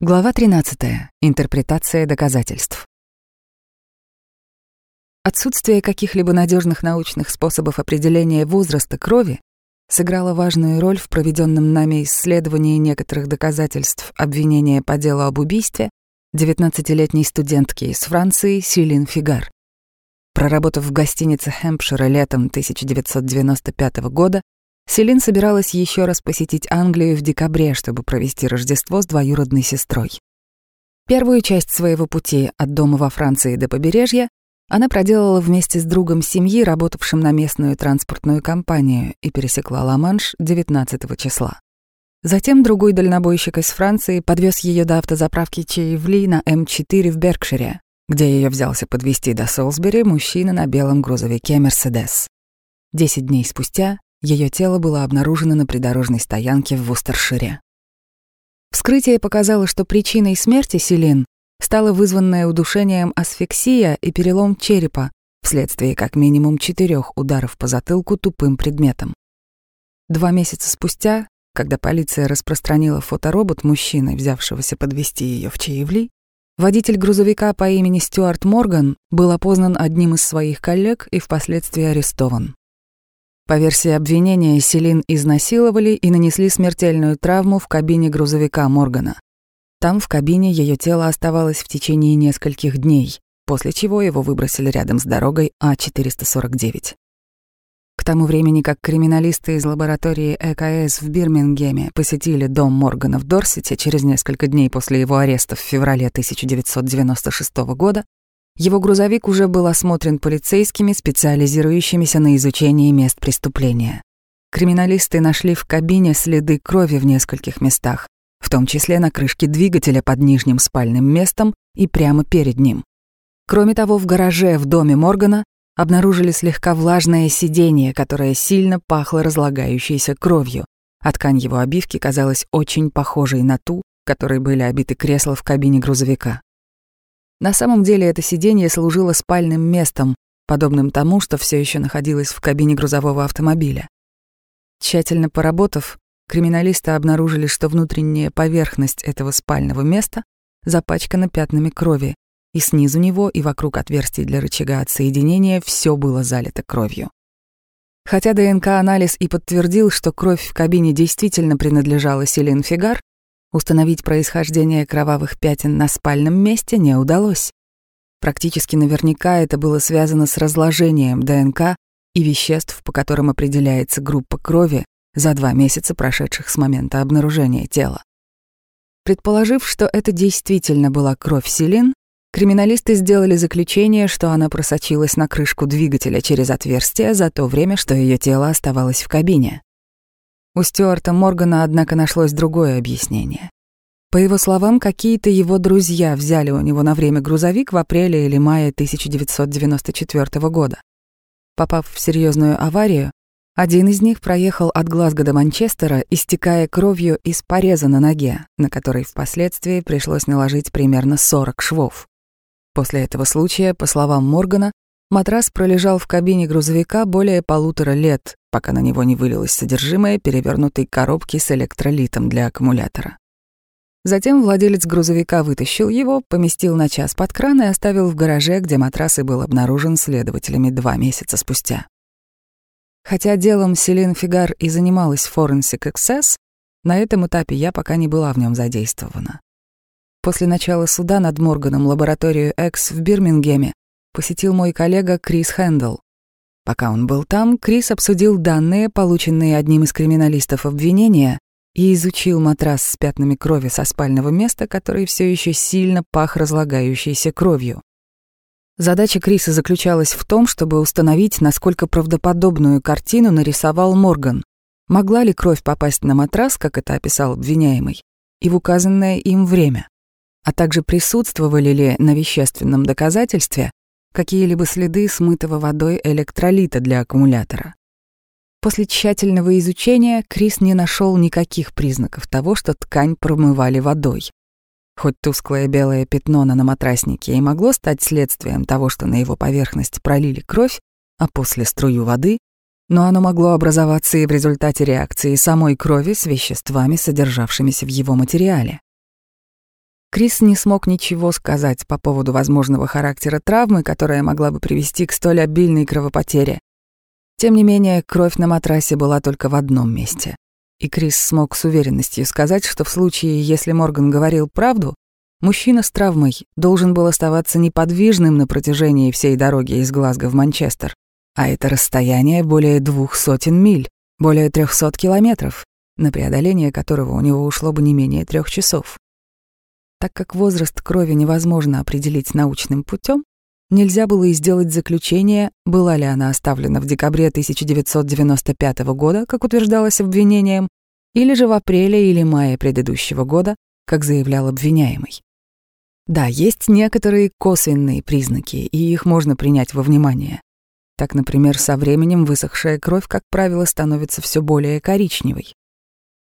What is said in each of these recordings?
Глава 13. Интерпретация доказательств. Отсутствие каких-либо надежных научных способов определения возраста крови сыграло важную роль в проведенном нами исследовании некоторых доказательств обвинения по делу об убийстве 19-летней студентки из Франции Силин Фигар. Проработав в гостинице Хэмпшира летом 1995 года, Селин собиралась еще раз посетить Англию в декабре, чтобы провести Рождество с двоюродной сестрой. Первую часть своего пути от дома во Франции до побережья она проделала вместе с другом семьи, работавшим на местную транспортную компанию, и пересекла Ла-Манш 19 числа. Затем другой дальнобойщик из Франции подвез ее до автозаправки Чейвли на М4 в Беркшире, где ее взялся подвести до Солсбери мужчина на белом грузовике «Мерседес». Десять дней спустя ее тело было обнаружено на придорожной стоянке в Вустершире. Вскрытие показало, что причиной смерти Селин стало вызванное удушением асфиксия и перелом черепа вследствие как минимум четырех ударов по затылку тупым предметом. Два месяца спустя, когда полиция распространила фоторобот мужчины, взявшегося подвести ее в Чаевли, водитель грузовика по имени Стюарт Морган был опознан одним из своих коллег и впоследствии арестован. По версии обвинения, Селин изнасиловали и нанесли смертельную травму в кабине грузовика Моргана. Там в кабине ее тело оставалось в течение нескольких дней, после чего его выбросили рядом с дорогой А449. К тому времени, как криминалисты из лаборатории ЭКС в Бирмингеме посетили дом Моргана в Дорсете через несколько дней после его ареста в феврале 1996 года, его грузовик уже был осмотрен полицейскими, специализирующимися на изучении мест преступления. Криминалисты нашли в кабине следы крови в нескольких местах, в том числе на крышке двигателя под нижним спальным местом и прямо перед ним. Кроме того, в гараже в доме Моргана обнаружили слегка влажное сиденье, которое сильно пахло разлагающейся кровью, а ткань его обивки казалась очень похожей на ту, которой были обиты кресла в кабине грузовика. На самом деле это сиденье служило спальным местом, подобным тому, что все еще находилось в кабине грузового автомобиля. Тщательно поработав, криминалисты обнаружили, что внутренняя поверхность этого спального места запачкана пятнами крови, и снизу него и вокруг отверстий для рычага отсоединения все было залито кровью. Хотя ДНК-анализ и подтвердил, что кровь в кабине действительно принадлежала Селин Фигар, Установить происхождение кровавых пятен на спальном месте не удалось. Практически наверняка это было связано с разложением ДНК и веществ, по которым определяется группа крови за два месяца, прошедших с момента обнаружения тела. Предположив, что это действительно была кровь Селин, криминалисты сделали заключение, что она просочилась на крышку двигателя через отверстие за то время, что ее тело оставалось в кабине. У Стюарта Моргана, однако, нашлось другое объяснение. По его словам, какие-то его друзья взяли у него на время грузовик в апреле или мае 1994 года. Попав в серьезную аварию, один из них проехал от Глазго до Манчестера, истекая кровью из пореза на ноге, на который впоследствии пришлось наложить примерно 40 швов. После этого случая, по словам Моргана, матрас пролежал в кабине грузовика более полутора лет, пока на него не вылилось содержимое перевернутой коробки с электролитом для аккумулятора. Затем владелец грузовика вытащил его, поместил на час под кран и оставил в гараже, где матрас и был обнаружен следователями два месяца спустя. Хотя делом Селин Фигар и занималась Forensic Access, на этом этапе я пока не была в нем задействована. После начала суда над Морганом лабораторию X в Бирмингеме посетил мой коллега Крис Хэндл. Пока он был там, Крис обсудил данные, полученные одним из криминалистов обвинения, и изучил матрас с пятнами крови со спального места, который все еще сильно пах разлагающейся кровью. Задача Криса заключалась в том, чтобы установить, насколько правдоподобную картину нарисовал Морган. Могла ли кровь попасть на матрас, как это описал обвиняемый, и в указанное им время, а также присутствовали ли на вещественном доказательстве какие-либо следы смытого водой электролита для аккумулятора. После тщательного изучения Крис не нашел никаких признаков того, что ткань промывали водой. Хоть тусклое белое пятно на матраснике и могло стать следствием того, что на его поверхность пролили кровь, а после струю воды, но оно могло образоваться и в результате реакции самой крови с веществами, содержавшимися в его материале. Крис не смог ничего сказать по поводу возможного характера травмы, которая могла бы привести к столь обильной кровопотере. Тем не менее, кровь на матрасе была только в одном месте. И Крис смог с уверенностью сказать, что в случае, если Морган говорил правду, мужчина с травмой должен был оставаться неподвижным на протяжении всей дороги из Глазго в Манчестер. А это расстояние более двух сотен миль, более трехсот километров, на преодоление которого у него ушло бы не менее трех часов. Так как возраст крови невозможно определить научным путем, нельзя было и сделать заключение, была ли она оставлена в декабре 1995 года, как утверждалось обвинением, или же в апреле или мае предыдущего года, как заявлял обвиняемый. Да, есть некоторые косвенные признаки, и их можно принять во внимание. Так, например, со временем высохшая кровь, как правило, становится все более коричневой.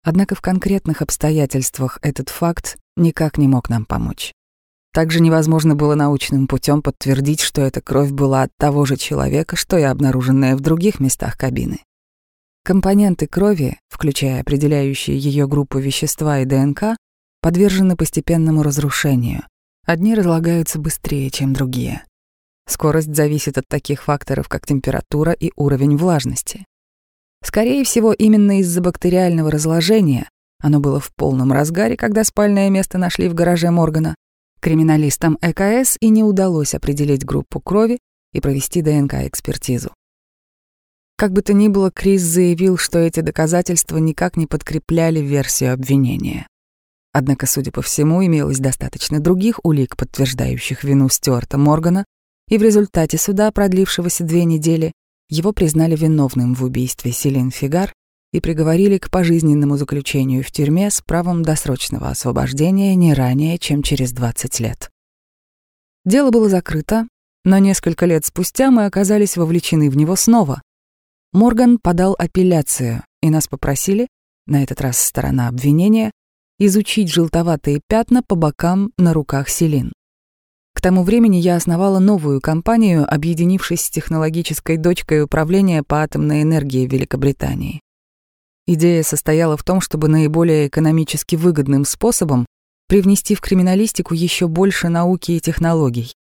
Однако в конкретных обстоятельствах этот факт никак не мог нам помочь. Также невозможно было научным путем подтвердить, что эта кровь была от того же человека, что и обнаруженная в других местах кабины. Компоненты крови, включая определяющие ее группу вещества и ДНК, подвержены постепенному разрушению. Одни разлагаются быстрее, чем другие. Скорость зависит от таких факторов, как температура и уровень влажности. Скорее всего, именно из-за бактериального разложения оно было в полном разгаре, когда спальное место нашли в гараже Моргана. Криминалистам ЭКС и не удалось определить группу крови и провести ДНК-экспертизу. Как бы то ни было, Крис заявил, что эти доказательства никак не подкрепляли версию обвинения. Однако, судя по всему, имелось достаточно других улик, подтверждающих вину Стюарта Моргана, и в результате суда, продлившегося две недели, его признали виновным в убийстве Селин Фигар и приговорили к пожизненному заключению в тюрьме с правом досрочного освобождения не ранее, чем через 20 лет. Дело было закрыто, но несколько лет спустя мы оказались вовлечены в него снова. Морган подал апелляцию, и нас попросили, на этот раз сторона обвинения, изучить желтоватые пятна по бокам на руках Селин. К тому времени я основала новую компанию, объединившись с технологической дочкой управления по атомной энергии Великобритании. Идея состояла в том, чтобы наиболее экономически выгодным способом привнести в криминалистику еще больше науки и технологий.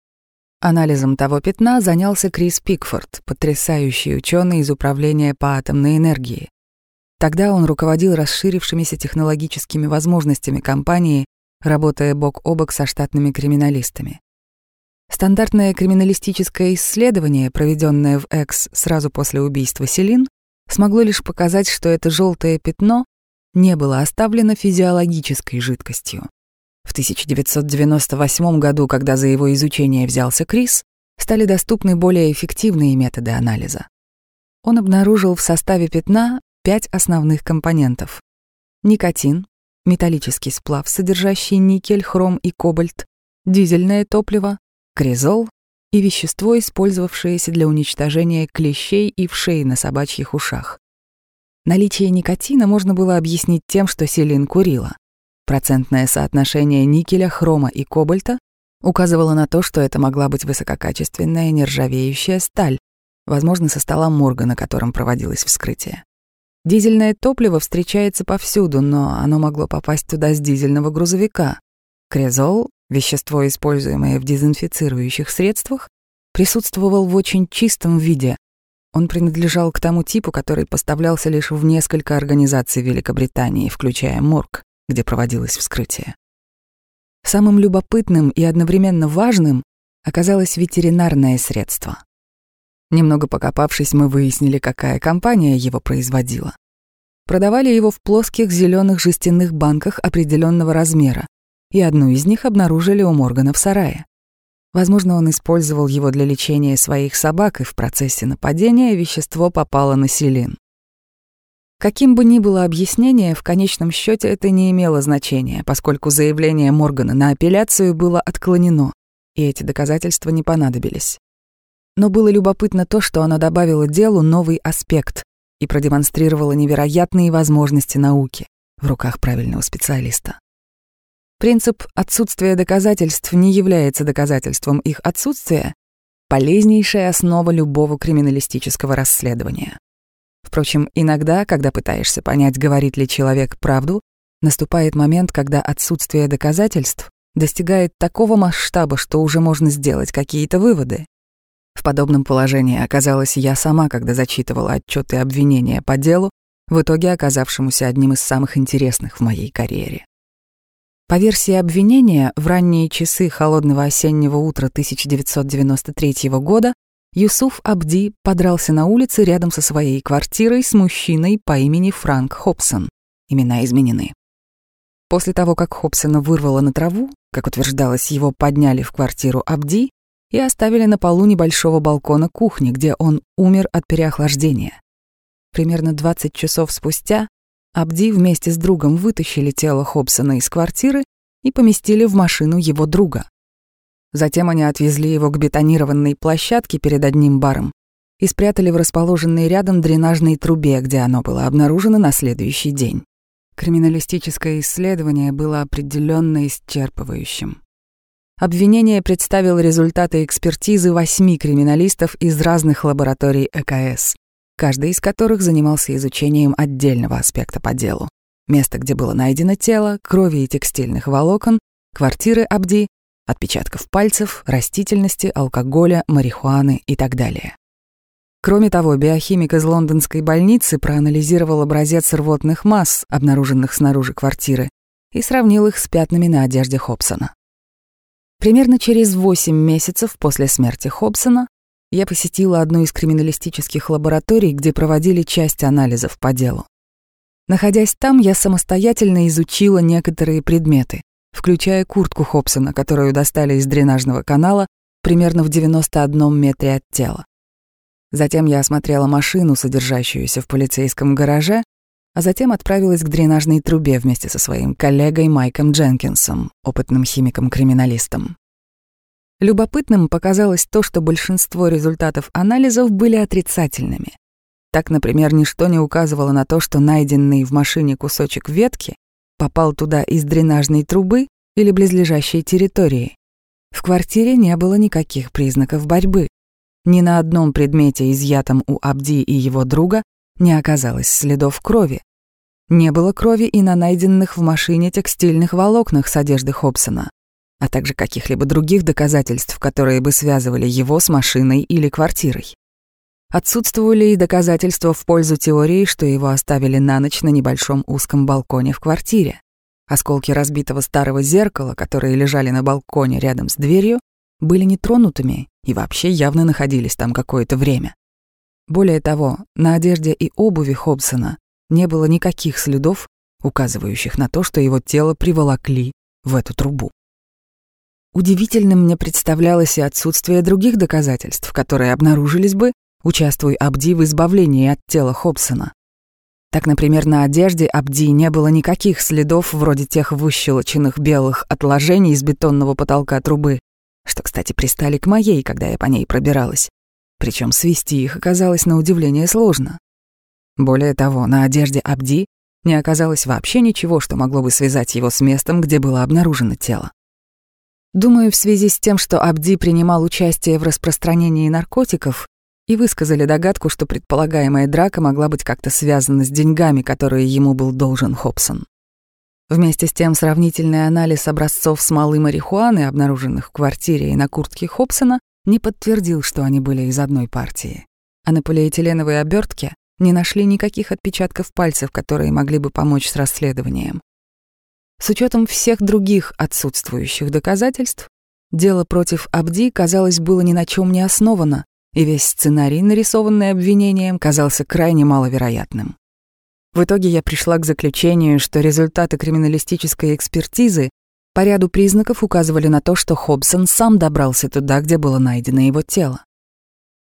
Анализом того пятна занялся Крис Пикфорд, потрясающий ученый из управления по атомной энергии. Тогда он руководил расширившимися технологическими возможностями компании, работая бок о бок со штатными криминалистами. Стандартное криминалистическое исследование, проведенное в Экс сразу после убийства Селин, смогло лишь показать, что это желтое пятно не было оставлено физиологической жидкостью. В 1998 году, когда за его изучение взялся Крис, стали доступны более эффективные методы анализа. Он обнаружил в составе пятна пять основных компонентов. Никотин, металлический сплав, содержащий никель, хром и кобальт, дизельное топливо, кризол и вещество, использовавшееся для уничтожения клещей и вшей на собачьих ушах. Наличие никотина можно было объяснить тем, что Селин курила. Процентное соотношение никеля, хрома и кобальта указывало на то, что это могла быть высококачественная нержавеющая сталь, возможно, со стола морга, на котором проводилось вскрытие. Дизельное топливо встречается повсюду, но оно могло попасть туда с дизельного грузовика. Крезол Вещество, используемое в дезинфицирующих средствах, присутствовал в очень чистом виде. Он принадлежал к тому типу, который поставлялся лишь в несколько организаций Великобритании, включая морг, где проводилось вскрытие. Самым любопытным и одновременно важным оказалось ветеринарное средство. Немного покопавшись, мы выяснили, какая компания его производила. Продавали его в плоских зеленых жестяных банках определенного размера, и одну из них обнаружили у Моргана в сарае. Возможно, он использовал его для лечения своих собак, и в процессе нападения вещество попало на Селин. Каким бы ни было объяснение, в конечном счете это не имело значения, поскольку заявление Моргана на апелляцию было отклонено, и эти доказательства не понадобились. Но было любопытно то, что оно добавило делу новый аспект и продемонстрировало невероятные возможности науки в руках правильного специалиста. Принцип отсутствия доказательств не является доказательством их отсутствия, полезнейшая основа любого криминалистического расследования. Впрочем, иногда, когда пытаешься понять, говорит ли человек правду, наступает момент, когда отсутствие доказательств достигает такого масштаба, что уже можно сделать какие-то выводы. В подобном положении оказалась я сама, когда зачитывала отчеты обвинения по делу, в итоге оказавшемуся одним из самых интересных в моей карьере. По версии обвинения, в ранние часы холодного осеннего утра 1993 года Юсуф Абди подрался на улице рядом со своей квартирой с мужчиной по имени Франк Хобсон. Имена изменены. После того, как Хобсона вырвало на траву, как утверждалось, его подняли в квартиру Абди и оставили на полу небольшого балкона кухни, где он умер от переохлаждения. Примерно 20 часов спустя Абди вместе с другом вытащили тело Хобсона из квартиры и поместили в машину его друга. Затем они отвезли его к бетонированной площадке перед одним баром и спрятали в расположенной рядом дренажной трубе, где оно было обнаружено на следующий день. Криминалистическое исследование было определенно исчерпывающим. Обвинение представило результаты экспертизы восьми криминалистов из разных лабораторий ЭКС, каждый из которых занимался изучением отдельного аспекта по делу. Место, где было найдено тело, крови и текстильных волокон, квартиры Абди, отпечатков пальцев, растительности, алкоголя, марихуаны и так далее. Кроме того, биохимик из лондонской больницы проанализировал образец рвотных масс, обнаруженных снаружи квартиры, и сравнил их с пятнами на одежде Хобсона. Примерно через 8 месяцев после смерти Хобсона я посетила одну из криминалистических лабораторий, где проводили часть анализов по делу. Находясь там, я самостоятельно изучила некоторые предметы, включая куртку Хобсона, которую достали из дренажного канала примерно в 91 метре от тела. Затем я осмотрела машину, содержащуюся в полицейском гараже, а затем отправилась к дренажной трубе вместе со своим коллегой Майком Дженкинсом, опытным химиком-криминалистом. Любопытным показалось то, что большинство результатов анализов были отрицательными. Так, например, ничто не указывало на то, что найденный в машине кусочек ветки попал туда из дренажной трубы или близлежащей территории. В квартире не было никаких признаков борьбы. Ни на одном предмете, изъятом у Абди и его друга, не оказалось следов крови. Не было крови и на найденных в машине текстильных волокнах с одежды Хобсона, а также каких-либо других доказательств, которые бы связывали его с машиной или квартирой. Отсутствовали и доказательства в пользу теории, что его оставили на ночь на небольшом узком балконе в квартире. Осколки разбитого старого зеркала, которые лежали на балконе рядом с дверью, были нетронутыми и вообще явно находились там какое-то время. Более того, на одежде и обуви Хобсона не было никаких следов, указывающих на то, что его тело приволокли в эту трубу. Удивительным мне представлялось и отсутствие других доказательств, которые обнаружились бы, участвуя Абди в избавлении от тела Хобсона. Так, например, на одежде Абди не было никаких следов вроде тех выщелоченных белых отложений из бетонного потолка трубы, что, кстати, пристали к моей, когда я по ней пробиралась. Причем свести их оказалось на удивление сложно. Более того, на одежде Абди не оказалось вообще ничего, что могло бы связать его с местом, где было обнаружено тело. Думаю, в связи с тем, что Абди принимал участие в распространении наркотиков, и высказали догадку, что предполагаемая драка могла быть как-то связана с деньгами, которые ему был должен Хобсон. Вместе с тем сравнительный анализ образцов смолы марихуаны, обнаруженных в квартире и на куртке Хобсона, не подтвердил, что они были из одной партии. А на полиэтиленовой обертке не нашли никаких отпечатков пальцев, которые могли бы помочь с расследованием. С учетом всех других отсутствующих доказательств, дело против Абди, казалось, было ни на чем не основано, и весь сценарий, нарисованный обвинением, казался крайне маловероятным. В итоге я пришла к заключению, что результаты криминалистической экспертизы по ряду признаков указывали на то, что Хобсон сам добрался туда, где было найдено его тело.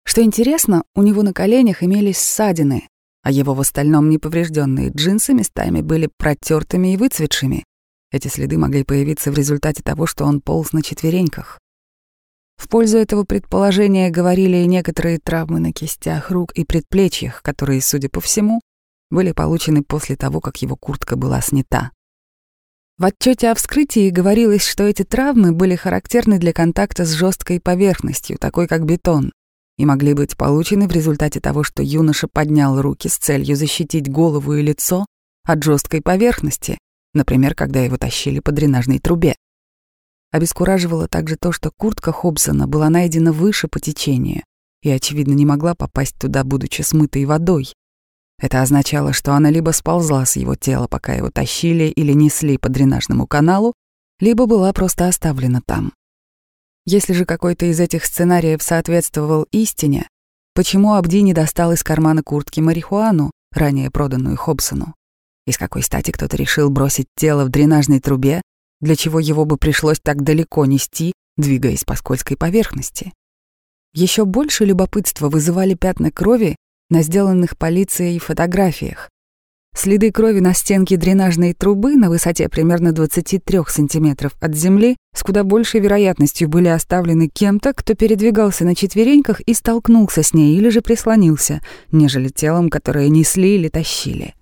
Что интересно, у него на коленях имелись ссадины, а его в остальном неповрежденные джинсы местами были протертыми и выцветшими. Эти следы могли появиться в результате того, что он полз на четвереньках. В пользу этого предположения говорили и некоторые травмы на кистях рук и предплечьях, которые, судя по всему, были получены после того, как его куртка была снята. В отчете о вскрытии говорилось, что эти травмы были характерны для контакта с жесткой поверхностью, такой как бетон, и могли быть получены в результате того, что юноша поднял руки с целью защитить голову и лицо от жесткой поверхности, например, когда его тащили по дренажной трубе. Обескураживало также то, что куртка Хобсона была найдена выше по течению и, очевидно, не могла попасть туда, будучи смытой водой. Это означало, что она либо сползла с его тела, пока его тащили или несли по дренажному каналу, либо была просто оставлена там. Если же какой-то из этих сценариев соответствовал истине, почему Абди не достал из кармана куртки марихуану, ранее проданную Хобсону? И с какой стати кто-то решил бросить тело в дренажной трубе, для чего его бы пришлось так далеко нести, двигаясь по скользкой поверхности? Еще больше любопытства вызывали пятна крови на сделанных полицией фотографиях. Следы крови на стенке дренажной трубы на высоте примерно 23 сантиметров от земли с куда большей вероятностью были оставлены кем-то, кто передвигался на четвереньках и столкнулся с ней или же прислонился, нежели телом, которое несли или тащили.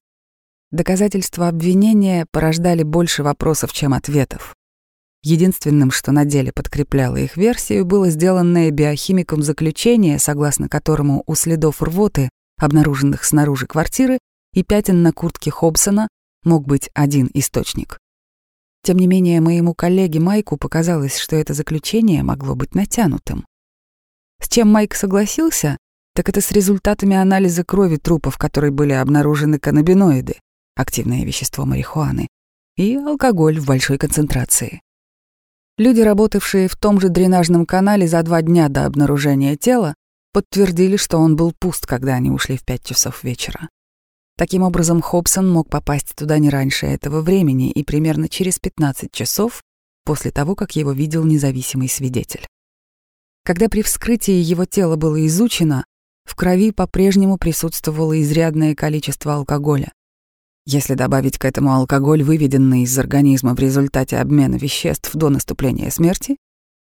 Доказательства обвинения порождали больше вопросов, чем ответов. Единственным, что на деле подкрепляло их версию, было сделанное биохимиком заключение, согласно которому у следов рвоты, обнаруженных снаружи квартиры, и пятен на куртке Хобсона мог быть один источник. Тем не менее, моему коллеге Майку показалось, что это заключение могло быть натянутым. С чем Майк согласился, так это с результатами анализа крови трупов, в которой были обнаружены каннабиноиды, активное вещество марихуаны, и алкоголь в большой концентрации. Люди, работавшие в том же дренажном канале за два дня до обнаружения тела, подтвердили, что он был пуст, когда они ушли в пять часов вечера. Таким образом, Хобсон мог попасть туда не раньше этого времени и примерно через 15 часов после того, как его видел независимый свидетель. Когда при вскрытии его тело было изучено, в крови по-прежнему присутствовало изрядное количество алкоголя. Если добавить к этому алкоголь, выведенный из организма в результате обмена веществ до наступления смерти,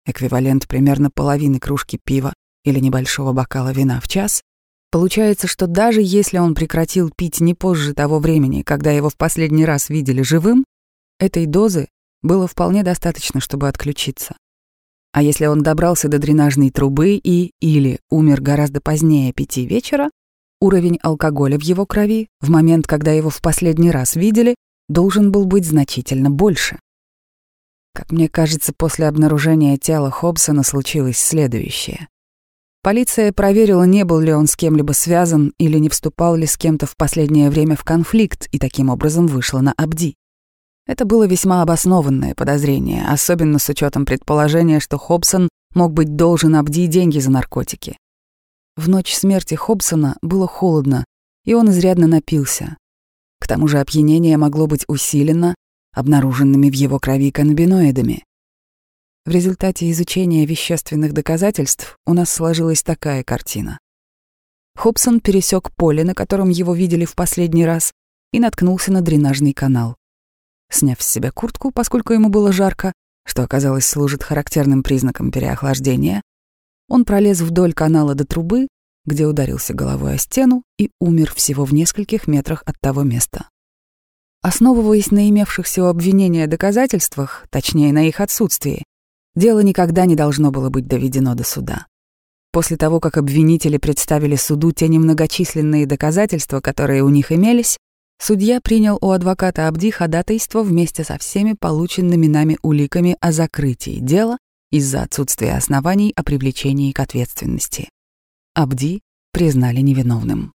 эквивалент примерно половины кружки пива или небольшого бокала вина в час, получается, что даже если он прекратил пить не позже того времени, когда его в последний раз видели живым, этой дозы было вполне достаточно, чтобы отключиться. А если он добрался до дренажной трубы и или умер гораздо позднее пяти вечера, Уровень алкоголя в его крови в момент, когда его в последний раз видели, должен был быть значительно больше. Как мне кажется, после обнаружения тела Хобсона случилось следующее. Полиция проверила, не был ли он с кем-либо связан или не вступал ли с кем-то в последнее время в конфликт, и таким образом вышла на Абди. Это было весьма обоснованное подозрение, особенно с учетом предположения, что Хобсон мог быть должен Абди деньги за наркотики. В ночь смерти Хобсона было холодно, и он изрядно напился. К тому же опьянение могло быть усилено обнаруженными в его крови каннабиноидами. В результате изучения вещественных доказательств у нас сложилась такая картина. Хобсон пересек поле, на котором его видели в последний раз, и наткнулся на дренажный канал. Сняв с себя куртку, поскольку ему было жарко, что оказалось служит характерным признаком переохлаждения, он пролез вдоль канала до трубы, где ударился головой о стену и умер всего в нескольких метрах от того места. Основываясь на имевшихся у обвинения доказательствах, точнее на их отсутствии, дело никогда не должно было быть доведено до суда. После того, как обвинители представили суду те немногочисленные доказательства, которые у них имелись, судья принял у адвоката Абди ходатайство вместе со всеми полученными нами уликами о закрытии дела из-за отсутствия оснований о привлечении к ответственности. Абди признали невиновным.